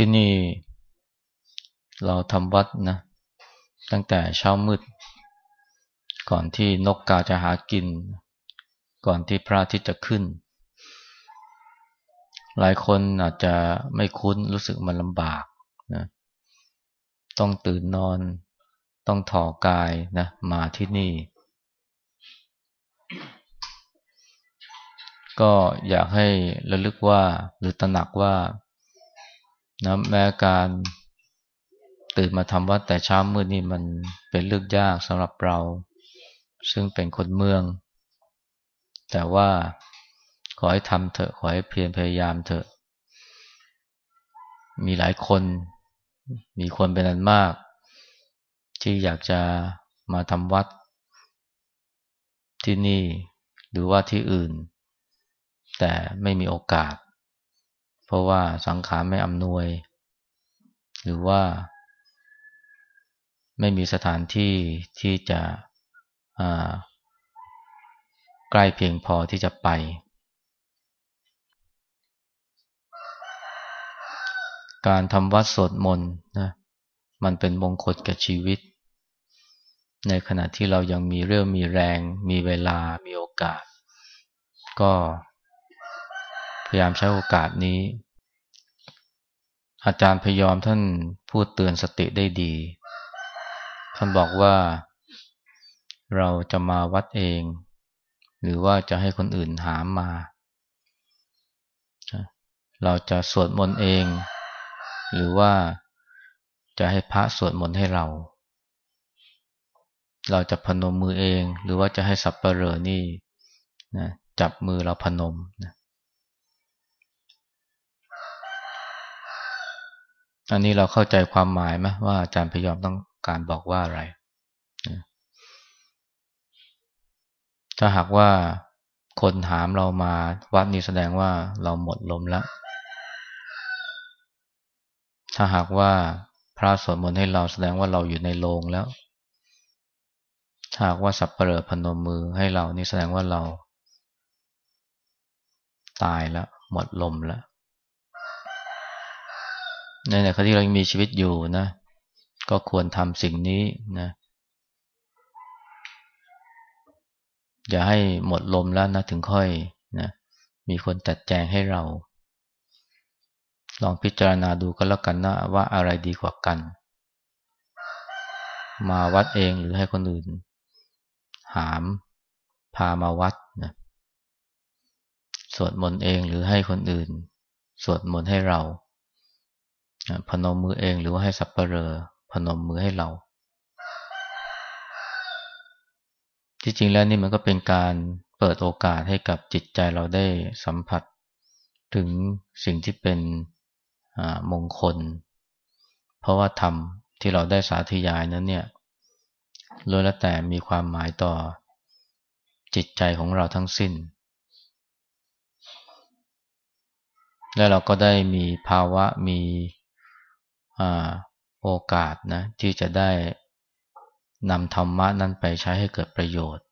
ที่นี่เราทำวัดนะ ตั้งแต่เช้ามืด ก่อนที่นกกาจะหากิน ก่อนที่พระอาทิตย์จะขึ้น หลายคนอาจจะไม่คุ้นรู้สึกมันลำบากนะต้องตื่นนอน ต้องถอกายนะ มาที่นี่ ก็อยากให้ระลึกว่าหรือตระหนักว่า นะแม้การตื่นมาทำวัดแต่เช้ามืดนี่มันเป็นเรื่องยากสำหรับเรา ซึ่งเป็นคนเมือง แต่ว่าขอให้ทำเถอะขอให้เพียรพยายามเถอะ มีหลายคน มีคนเป็นอันมาก ที่อยากจะมาทำวัด ที่นี่หรือว่าที่อื่น แต่ไม่มีโอกาส เพราะว่าสังขารไม่อำนวย หรือว่า ไม่มีสถานที่ที่จะใกล้เพียงพอที่จะไป การทำวัดสวดมนต์นะมันเป็นมงคลแก่ชีวิต ในขณะที่เรายังมีเรื่องมีแรง มีเวลามีโอกาส ก็ พยายามใช้โอกาสนี้ อาจารย์พยอมท่านพูดเตือนสติได้ดี ท่านบอกว่าเราจะมาวัดเอง หรือว่าจะให้คนอื่นหามมา เราจะสวดมนต์เอง หรือว่าจะให้พระสวดมนต์ให้เรา เราจะพนมมือเอง หรือว่าจะให้สับปเหร่อนี่นะจับมือเราพนมนะ อันนี้เราเข้าใจความหมายไหมว่าอาจารย์พยอมต้องการบอกว่าอะไร ถ้าหากว่าคนถามเรามาวัดนี้แสดงว่าเราหมดลมแล้ว ถ้าหากว่าพระสวดมนต์ให้เราแสดงว่าเราอยู่ในโรงแล้ว ถ้าหากว่าสับเปลือพนมมือให้เรานี่แสดงว่าเรา ตายแล้ว หมดลมแล้ว ในขณะที่เรายังมีชีวิตอยู่นะ ก็ควรทำสิ่งนี้นะ อย่าให้หมดลมแล้วนะถึงค่อยนะมีคนจัดแจงให้เรา ลองพิจารณาดูก็แล้วกันนะว่าอะไรดีกว่ากัน มาวัดเองหรือให้คนอื่น หามพามาวัดนะสวดมนต์เองหรือให้คนอื่น สวดมนต์ให้เรา พนมมือเองหรือว่าให้สับเปลอพนมมือให้เรา ที่จริงแล้วนี่มันก็เป็นการเปิดโอกาสให้กับจิตใจเราได้สัมผัส ถึงสิ่งที่เป็นมงคล เพราะว่าธรรมที่เราได้สาธยายนั้นเนี่ยล้วนแล้วแต่มีความหมายต่อจิตใจของเราทั้งสิ้น และเราก็ได้มีภาวะมี โอกาสนะที่จะได้นำธรรมะนั้นไปใช้ให้เกิดประโยชน์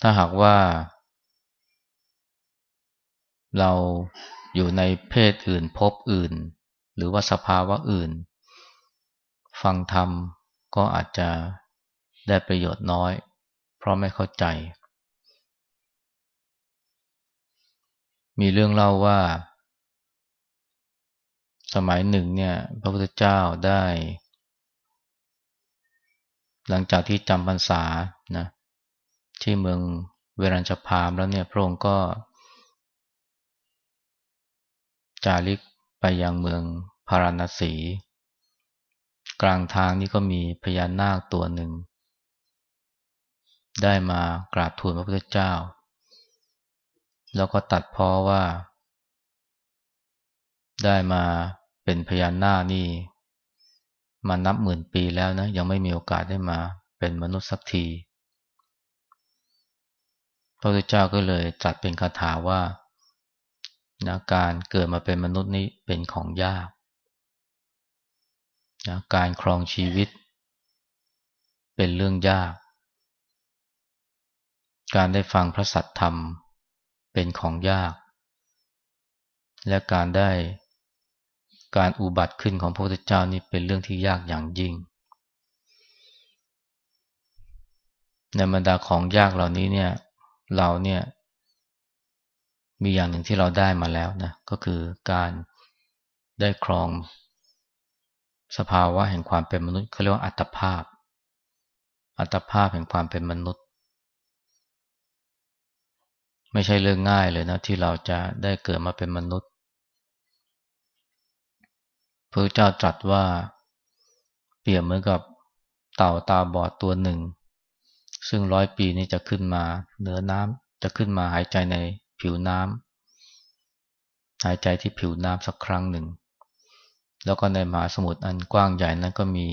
ถ้าหากว่า เราอยู่ในเพศอื่นพบอื่น หรือว่าสภาวะอื่น ฟังธรรมก็อาจจะได้ประโยชน์น้อย เพราะไม่เข้าใจ มีเรื่องเล่าว่า สมัยหนึ่งเนี่ย พระพุทธเจ้าได้ หลังจากที่จำพรรษานะที่เมืองเวรัญชพามแล้วเนี่ยพระองค์ก็ จาริกไปยังเมืองพาราณสี กลางทางนี้ก็มีพญานาคตัวหนึ่ง ได้มากราบทูลพระพุทธเจ้า แล้วก็ตัดพ้อว่า ได้มา เป็นพญานาคนี่มานับหมื่นปีแล้วนะ ยังไม่มีโอกาสได้มาเป็นมนุษย์สักทีพระพุทธเจ้าก็เลยจัดเป็นคาถาว่านะการเกิดมาเป็นมนุษย์นี้เป็นของยากนะการครองชีวิต เป็นเรื่องยาก การได้ฟังพระสัทธรรมเป็นของยาก และการได้ การอุบัติขึ้นของพระพุทธเจ้านี่เป็นเรื่องที่ยากอย่างยิ่ง ในบรรดาของยากเหล่านี้เนี่ยเราเนี่ยมีอย่างหนึ่งที่เราได้มาแล้วนะก็คือการได้ครองสภาวะแห่งความเป็นมนุษย์เขาเรียกว่าอัตภาพ อัตภาพแห่งความเป็นมนุษย์ ไม่ใช่เรื่องง่ายเลยนะที่เราจะได้เกิดมาเป็นมนุษย์ พระเจ้าตรัสว่า เปรียบเหมือนกับเต่าตาบอดตัวหนึ่ง ซึ่งร้อยปีนี้จะขึ้นมาเหนือน้ำจะขึ้นมาหายใจในผิวน้ำหายใจที่ผิวน้ำสักครั้งหนึ่ง แล้วก็ในมหาสมุทรอันกว้างใหญ่นั้นก็มี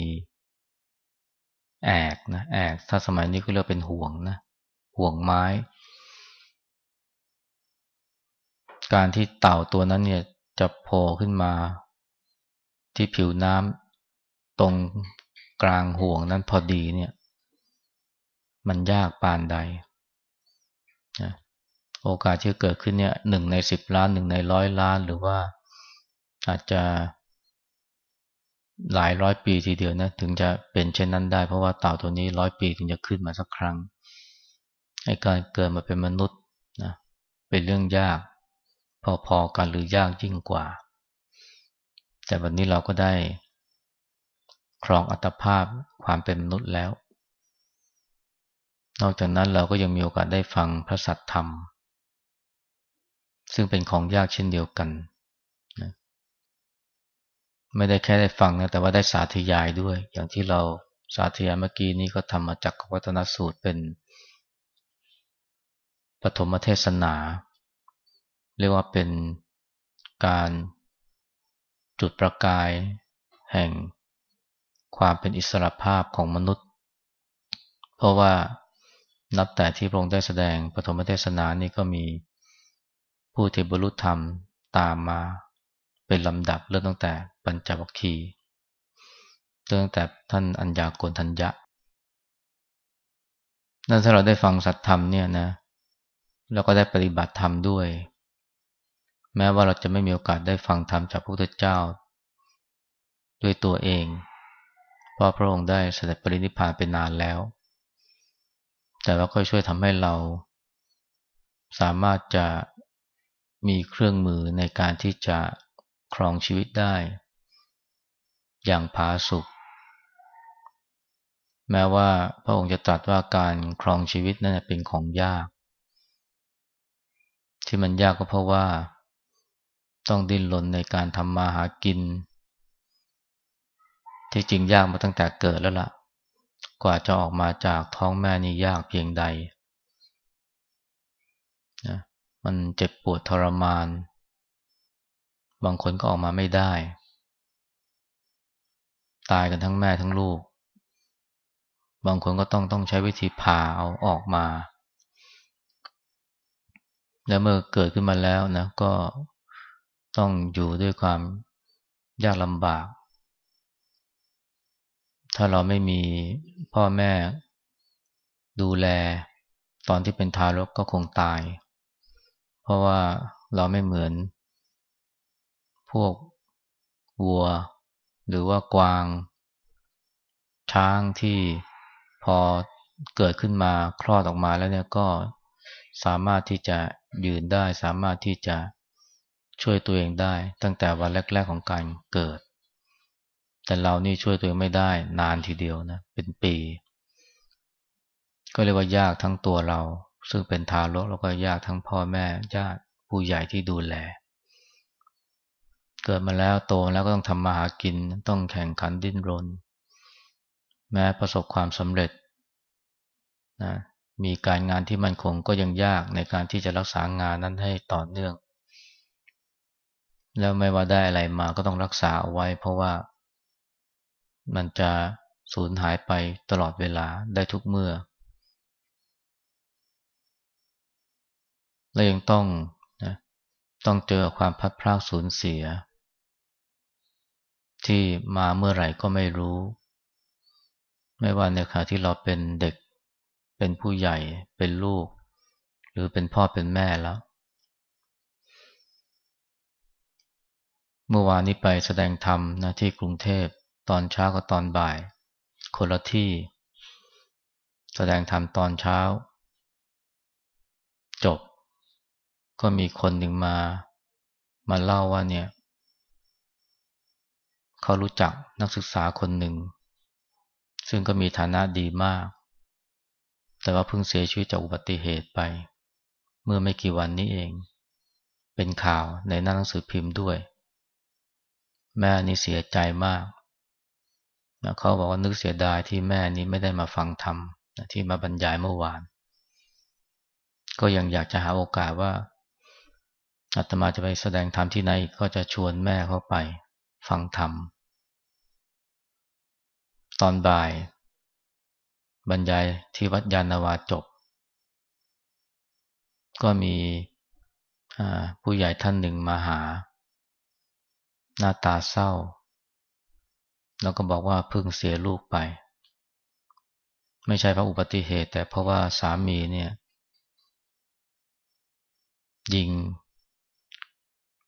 แอกนะแอกถ้าสมัยนี้ก็เรียกเป็นห่วงนะห่วงไม้ การที่เต่าตัวนั้นเนี่ยจะโผล่ขึ้นมา ที่ผิวน้ำตรงกลางห่วงนั้นพอดีเนี่ย มันยากปานใดนะโอกาสที่เกิดขึ้นเนี่ยหนึ่งในสิบล้านหนึ่งในร้อยล้าน หรือว่าอาจจะหลายร้อยปีทีเดียวนะถึงจะเป็นเช่นนั้นได้ เพราะว่าเต่าตัวนี้ร้อยปีถึงจะขึ้นมาสักครั้งไอ้การเกิดมาเป็นมนุษย์นะเป็นเรื่องยาก พอๆกันหรือยากยิ่งกว่า แต่วันนี้เราก็ได้ครองอัตภาพความเป็นมนุษย์แล้ว นอกจากนั้นเราก็ยังมีโอกาสได้ฟังพระสัทธรรม ซึ่งเป็นของยากเช่นเดียวกันนะไม่ได้แค่ได้ฟังนะแต่ว่าได้สาธยายด้วย อย่างที่เราสาธยายเมื่อกี้นี้ก็ทำมาจากวัฒนสูตรเป็นปฐมเทศนา เรียกว่าเป็นการ จุดประกาย แห่งความเป็นอิสระภาพของมนุษย์ เพราะว่านับแต่ที่พระองค์ได้แสดงปฐมเทศนานี้ก็มีผู้ที่บรรลุธรรมตามมาเป็นลำดับเริ่มตั้งแต่ปัญจวัคคีย์เริ่มตั้งแต่ท่านอัญญาโกณทัญญะนั่นถ้าเราได้ฟังสัตธรรมเนี่ยนะเราก็ได้ปฏิบัติธรรมด้วย แม้ว่าเราจะไม่มีโอกาสได้ฟังธรรมจากพระพุทธเจ้า ด้วยตัวเอง เพราะพระองค์ได้เสด็จปรินิพพานไปนานแล้ว แต่ว่าก็ช่วยทำให้เรา สามารถจะมีเครื่องมือในการที่จะครองชีวิตได้ อย่างผาสุกแม้ว่าพระองค์จะตรัสว่าการครองชีวิตนั้นเป็นของยาก ที่มันยากก็เพราะว่า ต้องดิ้นรนในการทำมาหากิน ที่จริงยากมาตั้งแต่เกิดแล้วละ่ะ กว่าจะออกมาจากท้องแม่นี่ยากเพียงใดนะมันเจ็บปวดทรมาน บางคนก็ออกมาไม่ได้ ตายกันทั้งแม่ทั้งลูก บางคนก็ต้องต้องใช้วิธีผ่าเอาออกมา แล้วเมื่อเกิดขึ้นมาแล้วนะก็ ต้องอยู่ด้วยความยากลำบาก ถ้าเราไม่มีพ่อแม่ดูแลตอนที่เป็นทารกก็คงตาย เพราะว่าเราไม่เหมือน พวกวัว หรือว่ากวาง ช้างที่พอเกิดขึ้นมาคลอดออกมาแล้วเนี่ยก็สามารถที่จะยืนได้ สามารถที่จะ ช่วยตัวเองได้ ตั้งแต่วันแรก ๆของการเกิด แต่เรานี่ช่วยตัวเองไม่ได้นานทีเดียวนะเป็นปี ก็เรียกว่ายากทั้งตัวเรา ซึ่งเป็นทารกแล้วก็ยากทั้งพ่อแม่ญาติผู้ใหญ่ที่ดูแล เกิดมาแล้วโตแล้วก็ต้องทำมาหากินต้องแข่งขันดิ้นรน แม้ประสบความสำเร็จนะมีการงานที่มั่นคงก็ยังยากในการที่จะรักษางานนั้นให้ต่อเนื่อง แล้วไม่ว่าได้อะไรมาก็ต้องรักษาเอาไว้ เพราะว่ามันจะสูญหายไปตลอดเวลาได้ทุกเมื่อ และยังต้องนะต้องเจอความพัดพลาดสูญเสีย ที่มาเมื่อไหร่ก็ไม่รู้ ไม่ว่าในขณะที่เราเป็นเด็ก เป็นผู้ใหญ่ เป็นลูก หรือเป็นพ่อเป็นแม่แล้ว เมื่อวานนี้ไปแสดงธรรมนะที่กรุงเทพตอนเช้ากับตอนบ่าย คนละที่ แสดงธรรมตอนเช้า จบ ก็มีคนหนึ่งมา มาเล่าว่าเนี่ย เขารู้จักนักศึกษาคนหนึ่ง ซึ่งก็มีฐานะดีมาก แต่ว่าเพิ่งเสียชีวิตจากอุบัติเหตุไป เมื่อไม่กี่วันนี้เอง เป็นข่าวในหน้าหนังสือพิมพ์ด้วย แม่นี่เสียใจมากนะเขาบอกว่านึกเสียดายที่แม่นี้ไม่ได้มาฟังธรรมที่มาบรรยายเมื่อวาน ก็ยังอยากจะหาโอกาสว่าอาตมาจะไปแสดงธรรมที่ไหนก็จะชวนแม่เข้าไป ฟังธรรม ตอนบ่าย บรรยายที่วัดยานาวาจบ ก็มีผู้ใหญ่ท่านหนึ่งมาหา หน้าตาเศร้า แล้วก็บอกว่าเพิ่งเสียลูกไป ไม่ใช่เพราะอุบัติเหตุ แต่เพราะว่าสามีเนี่ยยิง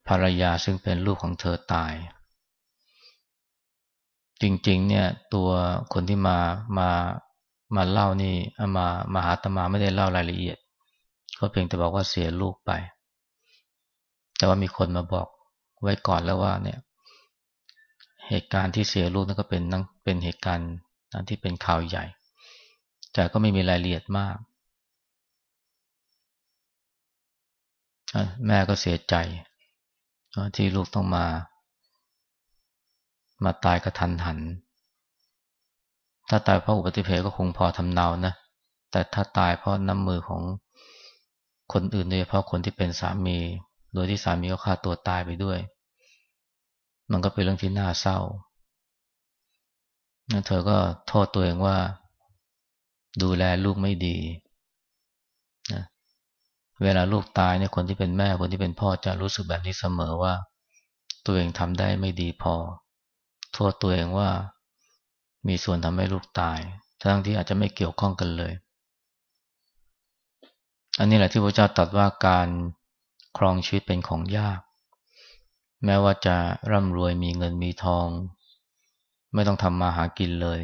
ภรรยาซึ่งเป็นลูกของเธอตาย จริง ๆ เนี่ยตัวคนที่มามามาเล่านี่มามาหาตมาไม่ได้เล่ารายละเอียด ก็เพียงแต่บอกว่าเสียลูกไป แต่ว่ามีคนมาบอก ไว้ก่อนแล้วว่าเนี่ย เหตุการณ์ที่เสียลูกนั่นก็เป็นนั่งเป็นเหตุการณ์ที่เป็นข่าวใหญ่ แต่ก็ไม่มีรายละเอียดมาก แม่ก็เสียใจที่ลูกต้องมา มาตายกระทันหัน ถ้าตายเพราะอุบัติเหตุก็คงพอทำเนานะ แต่ถ้าตายเพราะน้ำมือของคนอื่นโดยเฉพาะคนที่เป็นสามี โดยที่สามีก็ฆ่าตัวตายไปด้วย มันก็เป็นเรื่องที่น่าเศร้าเธอก็โทษตัวเองว่า ดูแลลูกไม่ดีนะเวลาลูกตายเนี่ยคนที่เป็นแม่คนที่เป็นพ่อจะรู้สึกแบบนี้เสมอว่า ตัวเองทำได้ไม่ดีพอ โทษตัวเองว่า มีส่วนทำให้ลูกตาย ทั้งที่อาจจะไม่เกี่ยวข้องกันเลย อันนี้แหละที่พระเจ้าตรัสว่าการ ครองชีวิตเป็นของยาก แม้ว่าจะร่ำรวยมีเงินมีทอง ไม่ต้องทำมาหากินเลย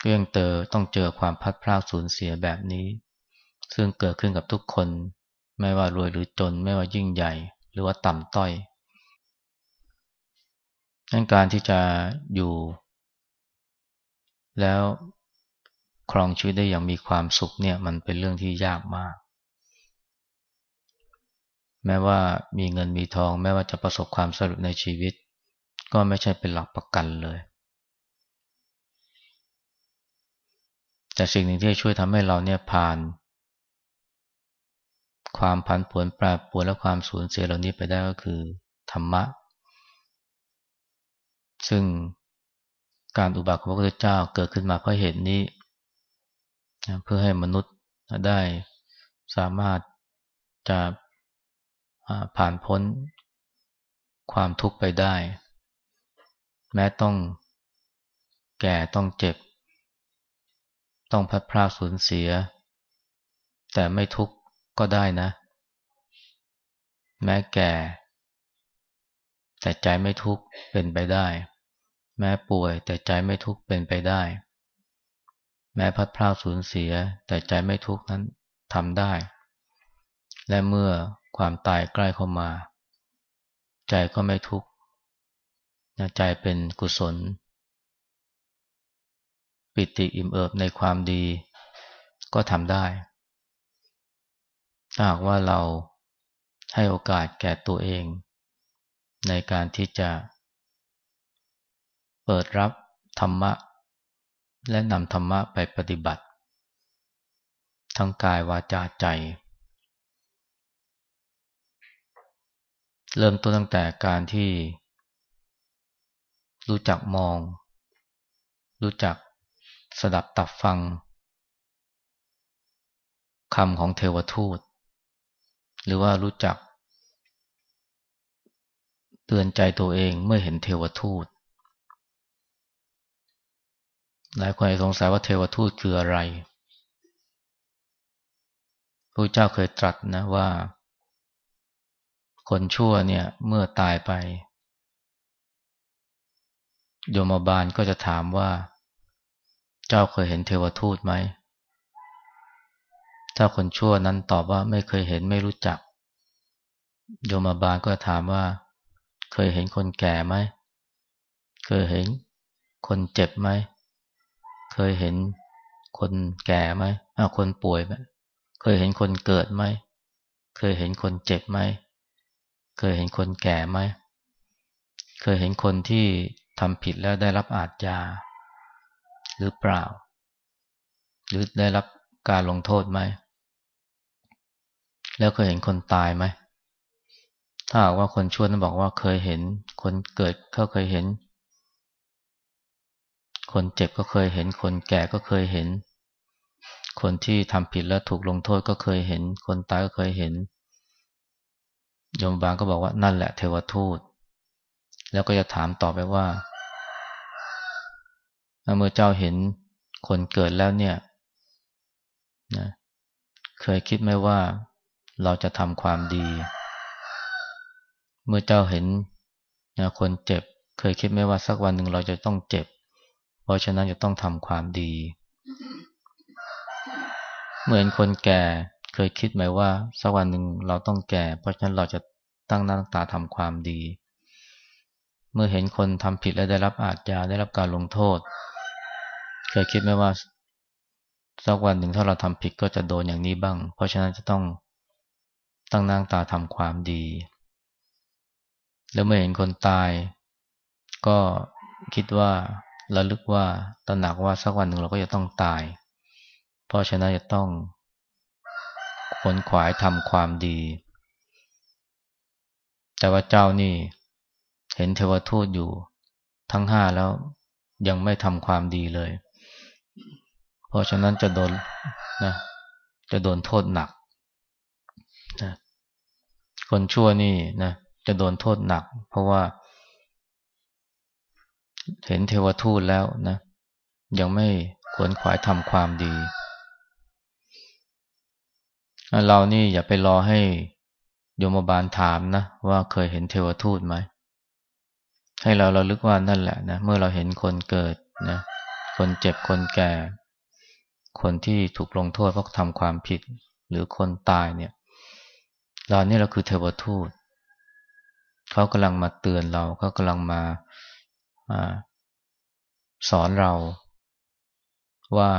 ก็ยังเจอต้องเจอความพัดพลาดสูญเสียแบบนี้ ซึ่งเกิดขึ้นกับทุกคน ไม่ว่ารวยหรือจน ไม่ว่ายิ่งใหญ่ หรือว่าต่ำต้อยนั่นการที่จะอยู่ แล้วครองชีวิตได้อย่างมีความสุขเนี่ยมันเป็นเรื่องที่ยากมาก แม้ว่ามีเงินมีทอง แม้ว่าจะประสบความสำเร็จในชีวิต ก็ไม่ใช่เป็นหลักประกันเลย แต่สิ่งหนึ่งที่ช่วยทำให้เราเนี่ยผ่าน ความผันผวนแปรปรวนและความสูญเสียเหล่านี้ไปได้ก็คือธรรมะ ซึ่งการอุบัติของพระพุทธเจ้าเกิดขึ้นมาเพราะเหตุนี้ เพื่อให้มนุษย์ได้สามารถจะ ผ่านพ้นความทุกข์ไปได้ แม้ต้องแก่ต้องเจ็บ ต้องพัดพลาดสูญเสีย แต่ไม่ทุกข์ก็ได้นะ แม้แก่ แต่ใจไม่ทุกข์เป็นไปได้ แม้ป่วยแต่ใจไม่ทุกข์เป็นไปได้ แม้พัดพลาดสูญเสีย แต่ใจไม่ทุกข์นั้นทำได้ และเมื่อ ความตายใกล้เข้ามา ใจก็ไม่ทุกข์ใจเป็นกุศล ปิติอิ่มเอิบในความดีก็ทำได้ ถ้าหากว่าเราให้โอกาสแก่ตัวเอง ในการที่จะ เปิดรับธรรมะ และนำธรรมะไปปฏิบัติ ทั้งกายวาจาใจ เริ่มต้นตั้งแต่การที่ รู้จักมอง รู้จักสดับตับฟังคำของเทวทูต หรือว่ารู้จัก เตือนใจตัวเองเมื่อเห็นเทวทูต หลายคนสงสัยว่าเทวทูตคืออะไรพระเจ้าเคยตรัสนะว่า คนชั่วเนี่ยเมื่อตายไป โยมบาลก็จะถามว่า เจ้าเคยเห็นเทวทูตไหม ถ้าคนชั่วนั้นตอบว่าไม่เคยเห็นไม่รู้จัก โยมบาลก็ถามว่า เคยเห็นคนแก่ไหม เคยเห็นคนเจ็บไหม เคยเห็นคนแก่ไหมอ้าคนป่วยไหม เคยเห็นคนเกิดไหม เคยเห็นคนเจ็บไหม เคยเห็นคนแก่ไหม เคยเห็นคนที่ทำผิดแล้วได้รับอาญาหรือเปล่า หรือได้รับการลงโทษไหม แล้วเคยเห็นคนตายไหม ถ้าว่าคนชั่วนั้นบอกว่าเคยเห็น คนเกิดเขาเคยเห็น คนเจ็บก็เคยเห็น คนแก่ก็เคยเห็น คนที่ทำผิดแล้วถูกลงโทษก็เคยเห็น คนตายก็เคยเห็น โยมบางก็บอกว่านั่นแหละเทวทูต แล้วก็จะถามต่อไปว่าเมื่อเจ้าเห็นคนเกิดแล้วเนี่ยนะเคยคิดไหมว่าเราจะทำความดี เมื่อเจ้าเห็นนะคนเจ็บ เคยคิดไหมว่าสักวันหนึ่งเราจะต้องเจ็บ เพราะฉะนั้นจะต้องทำความดี เหมือนคนแก่ เคยคิดไหมว่าสักวันหนึ่งเราต้องแก่ เพราะฉะนั้นเราจะตั้งหน้าตั้งตาทำความดี เมื่อเห็นคนทำผิดและได้รับอาญาได้รับการลงโทษ เคยคิดไหมว่าสักวันหนึ่งถ้าเราทำผิดก็จะโดนอย่างนี้บ้าง เพราะฉะนั้นจะต้องตั้งนางตาทำความดี แล้วเมื่อเห็นคนตาย ก็คิดว่าระลึกว่าตระหนักว่าสักวันหนึ่งเราก็จะต้องตาย เพราะฉะนั้นจะต้อง ขนขวายทำความดี แต่ว่าเจ้านี่เห็นเทวทูตอยู่ทั้งห้าแล้วยังไม่ทำความดีเลย เพราะฉะนั้นจะโดนนะจะโดนโทษหนักนะคนชั่วนี่นะจะโดนโทษหนัก เพราะว่า เห็นเทวทูตแล้วนะ ยังไม่ขวนขวายทำความดี เรานี่อย่าไปรอให้โยมบาลถามนะ ว่าเคยเห็นเทวทูตไหม ให้เราเราลึกว่านั่นแหละนะ เมื่อเราเห็นคนเกิดนะ คนเจ็บคนแก่ คนที่ถูกลงโทษเพราะทำความผิด หรือคนตายเนี่ย เรานี่เราคือเทวทูต เขากำลังมาเตือนเราเขากำลังมาอสอนเราว่า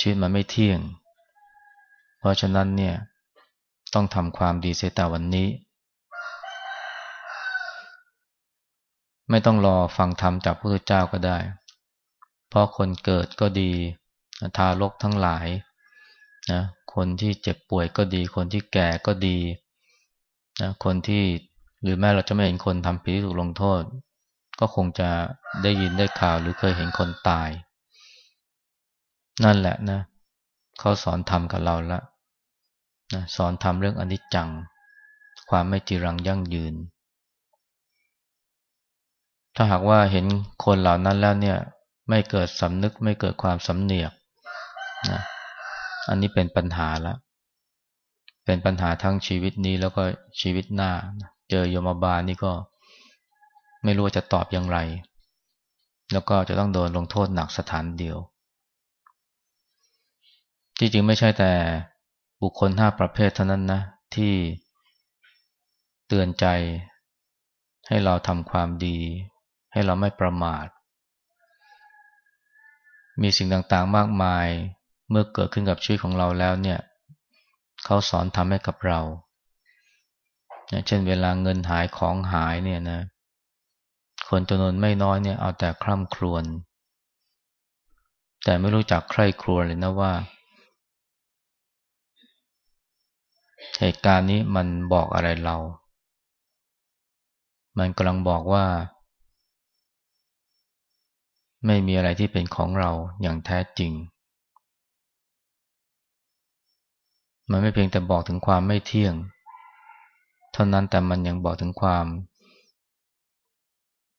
ชีวิตมันไม่เที่ยง เพราะฉะนั้นเนี่ยต้องทำความดีเสียแต่วันนี้ ไม่ต้องรอฟังธรรมจากพระพุทธเจ้าก็ได้ เพราะคนเกิดก็ดี ทารกทั้งหลายนะคนที่เจ็บป่วยก็ดี คนที่แก่ก็ดีนะคนที่หรือแม้เราจะไม่เห็นคนทำผิดถูกลงโทษ ก็คงจะได้ยินได้ข่าวหรือเคยเห็นคนตาย นั่นแหละนะเขาสอนธรรมกับเราละ นะสอนธรรมเรื่องอนิจจัง ความไม่จีรังยั่งยืน ถ้าหากว่าเห็นคนเหล่านั้นแล้วเนี่ยไม่เกิดสำนึกไม่เกิดความสำเนียกนะอันนี้เป็นปัญหาละ เป็นปัญหาทั้งชีวิตนี้แล้วก็ชีวิตหน้า เจอโยมบาลนี่ก็ไม่รู้จะตอบอย่างไร แล้วก็จะต้องโดนลงโทษหนักสถานเดียว ที่จริงไม่ใช่แต่ บุคคลห้าประเภทเท่านั้นนะ ที่เตือนใจ ให้เราทำความดี ให้เราไม่ประมาท มีสิ่งต่างๆมากมายเมื่อเกิดขึ้นกับชีวิตของเราแล้วเนี่ยเขาสอนทำให้กับเราเช่นเวลาเงินหายของหายเนี่ยนะ คนจำนวนไม่น้อยเนี่ยเอาแต่คร่ำครวญแต่ไม่รู้จักใคร่ครวญเลยนะว่า เหตุการณ์นี้มันบอกอะไรเรา มันกำลังบอกว่า ไม่มีอะไรที่เป็นของเราอย่างแท้จริง มันไม่เพียงแต่บอกถึงความไม่เที่ยง เท่านั้นแต่มันยังบอกถึงความ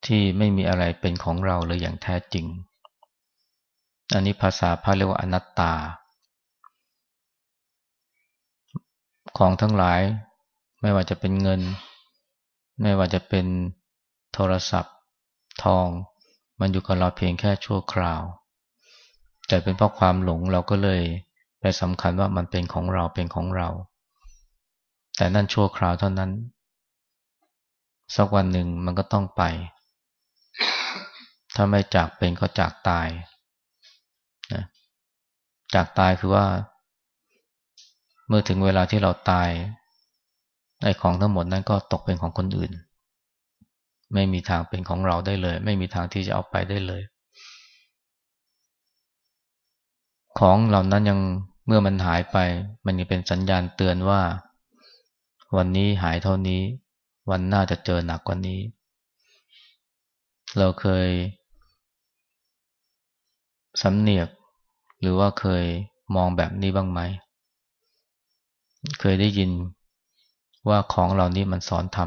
ที่ไม่มีอะไรเป็นของเราเลยอย่างแท้จริง อันนี้ภาษาพระเรียกว่าอนัตตา ของทั้งหลาย ไม่ว่าจะเป็นเงิน ไม่ว่าจะเป็นโทรศัพท์ ทอง มันอยู่กับเราเพียงแค่ชั่วคราว แต่เป็นเพราะความหลงเราก็เลยไปสำคัญว่ามันเป็นของเราเป็นของเรา แต่นั่นชั่วคราวเท่านั้น สักวันหนึ่งมันก็ต้องไป ถ้าไม่จากเป็นก็จากตายนะจากตายคือว่า เมื่อถึงเวลาที่เราตายไอ้ของทั้งหมดนั้นก็ตกเป็นของคนอื่น ไม่มีทางเป็นของเราได้เลย ไม่มีทางที่จะเอาไปได้เลย ของเหล่านั้นยังเมื่อมันหายไป มันยังเป็นสัญญาณเตือนว่า วันนี้หายเท่านี้ วันหน้าจะเจอหนักกว่านี้ เราเคยสำเนียกหรือว่าเคยมองแบบนี้บ้างไหม เคยได้ยินว่าของเหล่านี้มันสอนท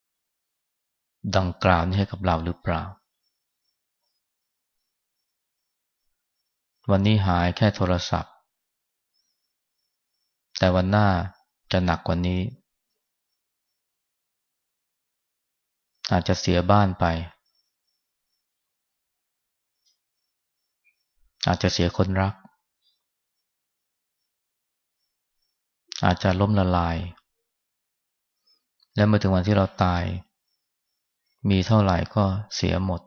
ำดังกล่าวนี้ให้กับเราหรือเปล่า วันนี้หายแค่โทรศัพท์ แต่วันหน้าจะหนักกว่านี้ อาจจะเสียบ้านไป อาจจะเสียคนรัก อาจจะล้มละลาย และเมื่อถึงวันที่เราตาย มีเท่าไหร่ก็เสียหมด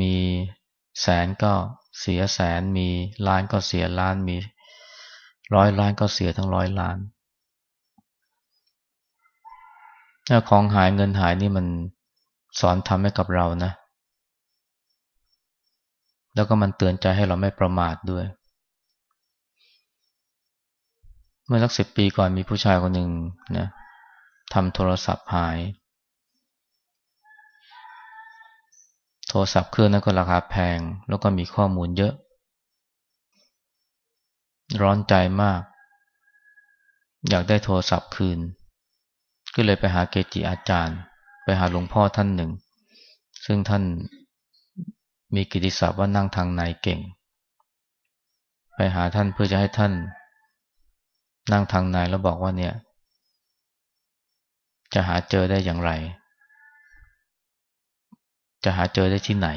มีแสนก็เสียแสน มีล้านก็เสียล้าน มีร้อยล้านก็เสียทั้งร้อยล้านถ้าของหายเงินหายนี่มันสอนทำให้กับเรานะ แล้วก็มันเตือนใจให้เราไม่ประมาทด้วย เมื่อสักสิบปีก่อนมีผู้ชายคนหนึ่งนะทำโทรศัพท์หาย โทรศัพท์เครื่องนั้นก็ราคาแพง แล้วก็มีข้อมูลเยอะ ร้อนใจมาก อยากได้โทรศัพท์คืน ก็เลยไปหาเกจิอาจารย์ ไปหาหลวงพ่อท่านหนึ่ง ซึ่งท่านมีกิติศัพท์ว่านั่งทางในเก่ง ไปหาท่านเพื่อจะให้ท่าน นั่งทางในแล้วบอกว่าเนี่ย จะหาเจอได้อย่างไร จะหาเจอได้ที่ไหน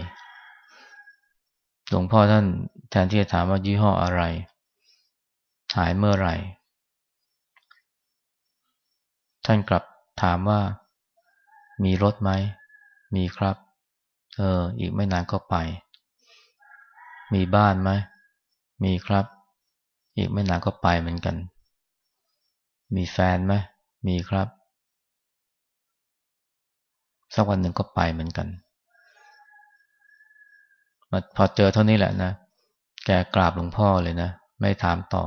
หลวงพ่อท่านแทนที่จะถามว่ายี่ห้ออะไร หายเมื่อไหร่ ท่านกลับถามว่า มีรถไหม มีครับ เออ อีกไม่นานก็ไป มีบ้านไหม มีครับ อีกไม่นานก็ไปเหมือนกัน มีแฟนไหมมีครับ สักวันหนึ่งก็ไปเหมือนกันมาพอเจอเท่านี้แหละนะ แกกราบหลวงพ่อเลยนะ ไม่ถามต่อ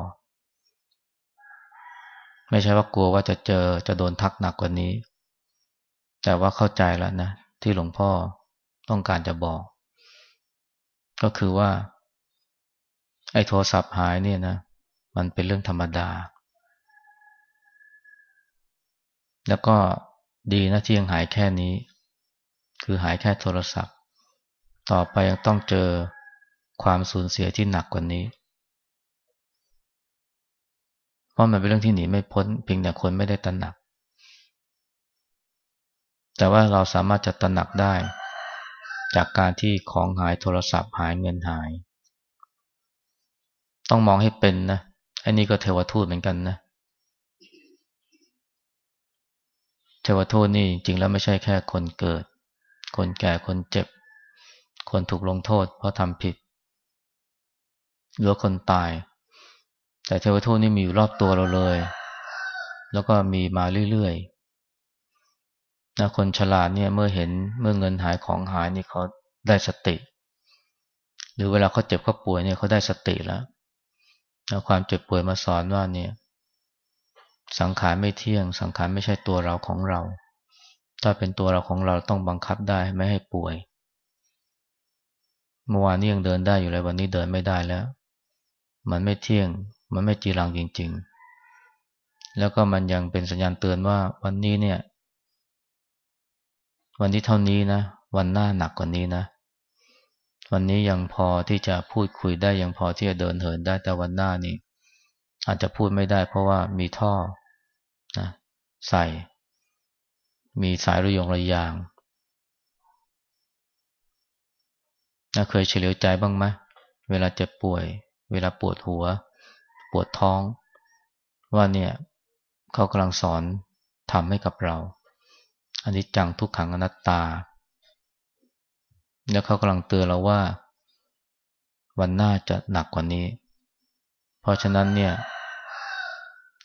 ไม่ใช่ว่ากลัวว่าจะเจอจะโดนทักหนักกว่านี้ แต่ว่าเข้าใจแล้วนะ ที่หลวงพ่อต้องการจะบอก ก็คือว่า ไอ้โทรศัพท์หายเนี่ยนะ มันเป็นเรื่องธรรมดา แล้วก็ดีนะที่ยังหายแค่นี้ คือหายแค่โทรศัพท์ ต่อไปยังต้องเจอความสูญเสียที่หนักกว่านี้ เพราะมันเป็นเรื่องที่หนีไม่พ้นเพียงแต่คนไม่ได้ตระหนัก แต่ว่าเราสามารถจะตระหนักได้ จากการที่ของหายโทรศัพท์หายเงินหาย ต้องมองให้เป็นนะอันนี้ก็เทวทูตเหมือนกันนะเเทวทูตนี่จริงแล้วไม่ใช่แค่คนเกิด คนแก่คนเจ็บ คนถูกลงโทษ เพราะทำผิดหรือคนตาย แต่เทวทูตนี่มีอยู่รอบตัวเราเลย แล้วก็มีมาเรื่อยๆนะคนฉลาดเนี่ยเมื่อเห็นเมื่อเงินหายของหายนี่เขาได้สติ หรือเวลาเขาเจ็บเขาป่วยเนี่ยเขาได้สติแล้วนะความเจ็บป่วยมาสอนว่าเนี่ย สังขารไม่เที่ยง สังขารไม่ใช่ตัวเราของเรา ถ้าเป็นตัวเราของเราต้องบังคับได้ไม่ให้ป่วย เมื่อวานนี้ยังเดินได้อยู่เลยวันนี้เดินไม่ได้แล้ว มันไม่เที่ยง มันไม่จีรังจริง ๆ แล้วก็มันยังเป็นสัญญาณเตือนว่าวันนี้เนี่ย วันนี้เท่านี้นะ วันหน้าหนักกว่านี้นะ วันนี้ยังพอที่จะพูดคุยได้ยังพอที่จะเดินเหินได้แต่วันหน้านี่อาจจะพูดไม่ได้เพราะว่ามีท่อ นะใส่ มีสายระยงระยางนะเคยเฉลียวใจบ้างไหมเวลาเจ็บป่วย เวลาปวดหัว ปวดท้อง ว่าเนี่ยเขากำลังสอนทำให้กับเรา อันนี้จังทุกขังอนัตตา แล้วเขากำลังเตือนเราว่า วันหน้าจะหนักกว่านี้ เพราะฉะนั้นเนี่ย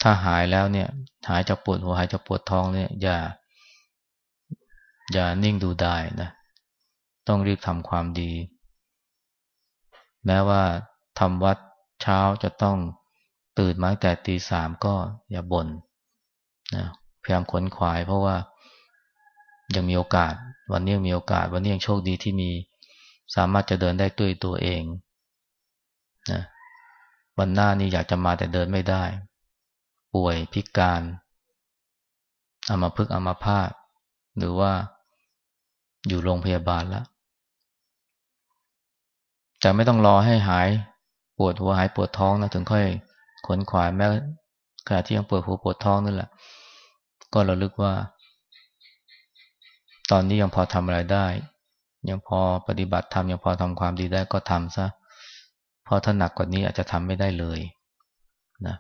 ถ้าหายแล้วเนี่ย หายจากปวดหัวหายจากปวดท้องเนี่ย อย่า อย่านิ่งดูได้นะ ต้องรีบทำความดี แม้ว่าทำวัดเช้าจะต้องตื่นมาแต่ตีสามก็อย่าบน่นนะพยายามขนขวายเพราะว่ายังมีโอกาส วันนี้ยังมีโอกาส วันนี้ยังโชคดีที่มีสามารถจะเดินได้ด้วยตัวเองนะวันหน้านี้อยากจะมาแต่เดินไม่ได้ ป่วยพิการอามาพึกอามาพาดหรือว่าอยู่โรงพยาบาลแล้วแต่ไม่ต้องรอให้หายปวดหัวหายปวดท้องนะถึงค่อยขนขวายแม้ขณะที่ยังปวดหัวปวดท้องนั่นแหละ ก็ระลึกว่า ตอนนี้ยังพอทำอะไรได้ ยังพอปฏิบัติทำยังพอทำความดีได้ก็ทำซะเพราะถ้าหนักกว่านี้อาจจะทำไม่ได้เลยนะ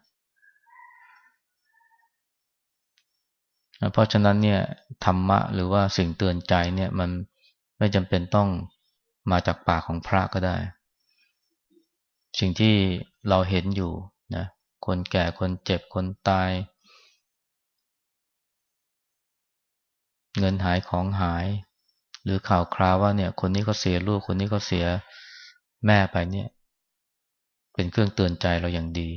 เพราะฉะนั้นเนี่ยธรรมะหรือว่าสิ่งเตือนใจเนี่ยมันไม่จำเป็นต้องมาจากปากของพระก็ได้ สิ่งที่เราเห็นอยู่นะคนแก่คนเจ็บคนตาย เงินหายของหาย หรือข่าวคราวว่าเนี่ย คนนี้ก็เสียลูกคนนี้ก็เสียแม่ไปเนี่ย เป็นเครื่องเตือนใจเราอย่างดี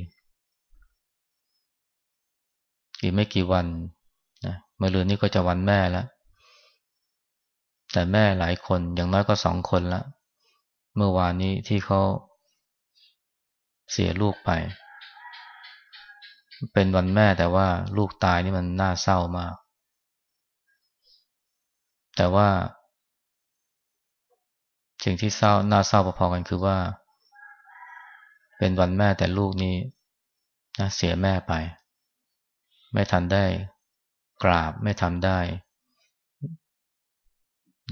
อีกไม่กี่วัน เมื่อเรือนนี้ก็จะวันแม่แล้ว แต่แม่หลายคนอย่างน้อยก็สองคนละ เมื่อวานนี้ที่เขาเสียลูกไป เป็นวันแม่แต่ว่าลูกตายนี่มันน่าเศร้ามาก แต่ว่าสิ่งที่เศร้าน่าเศร้าพอๆกันคือว่า เป็นวันแม่แต่ลูกนี้นะเสียแม่ไป ไม่ทันได้ กราบไม่ทำได้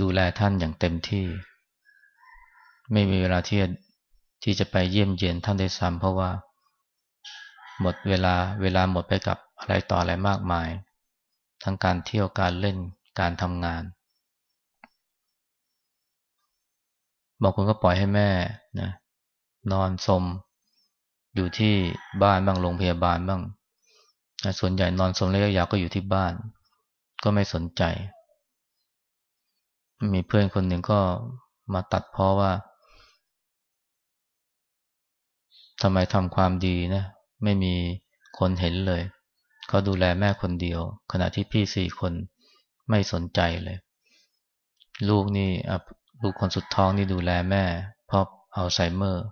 ดูแลท่านอย่างเต็มที่ ไม่มีเวลาที่ที่จะไปเยี่ยมเยียนท่านได้ซ้ำเพราะว่า หมดเวลาเวลาหมดไปกับอะไรต่ออะไรมากมาย ทั้งการเที่ยวการเล่นการทำงานบางคนก็ปล่อยให้แม่นะนอนสมอยู่ที่บ้านบ้างโรงพยาบาลบ้าง ส่วนใหญ่นอนสมระยะยาวก็อยู่ที่บ้าน ก็ไม่สนใจ มีเพื่อนคนหนึ่งก็มาตัดเพราะว่าทำไมทำความดีนะ ไม่มีคนเห็นเลยเขาดูแลแม่คนเดียว ขณะที่พี่สี่คนไม่สนใจเลย ลูกนี่ลูกคนสุดท้องนี่ดูแลแม่เพราะอัลไซเมอร์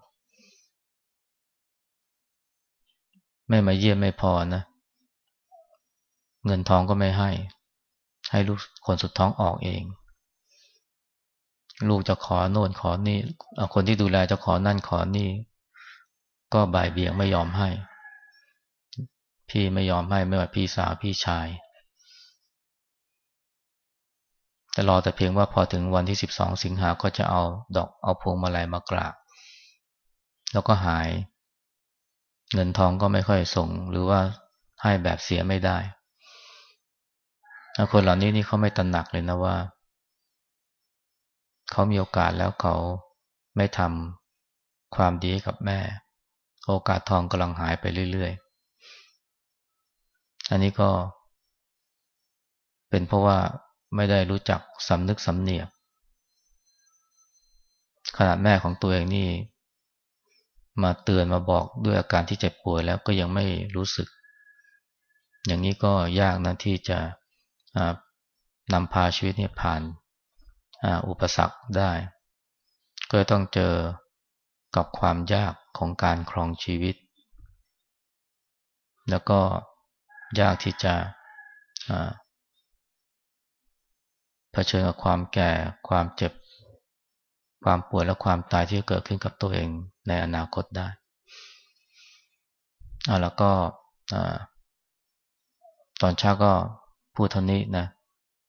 ไม่มาเยี่ยมไม่พอนะ เงินทองก็ไม่ให้ ให้ลูกคนสุดท้องออกเอง ลูกจะขอโน่นขอนี่คนที่ดูแลจะขอนั่นขอนี่ ก็บ่ายเบี่ยงไม่ยอมให้ พี่ไม่ยอมให้ไม่ว่าพี่สาวพี่ชายแต่รอแต่เพียงว่าพอถึงวันที่สิบสองสิงหาก็จะเอาดอกเอาพวงมาลัยมากราบแล้วก็หาย เงินทองก็ไม่ค่อยส่ง หรือว่าให้แบบเสียไม่ได้ คนเหล่านี้นี่เขาไม่ตระหนักเลยนะว่า เขามีโอกาสแล้วเขาไม่ทำความดีกับแม่ โอกาสทองกำลังหายไปเรื่อยๆ อันนี้ก็ เป็นเพราะว่าไม่ได้รู้จักสำนึกสำเนียกขนาดแม่ของตัวเองนี่ มาเตือนมาบอกด้วยอาการที่เจ็บป่วยแล้วก็ยังไม่รู้สึก อย่างนี้ก็ยากนะที่จะ นำพาชีวิตเนี้ผ่านอุปสรรคได้ ก็ต้องเจอกับความยากของการครองชีวิต แล้วก็ยากที่จะเผชิญกับความแก่ ความเจ็บ ความป่วยและความตายที่เกิดขึ้นกับตัวเองในอนาคตได้แล้วก็ตอนเช้าก็ พูดเท่านี้นะ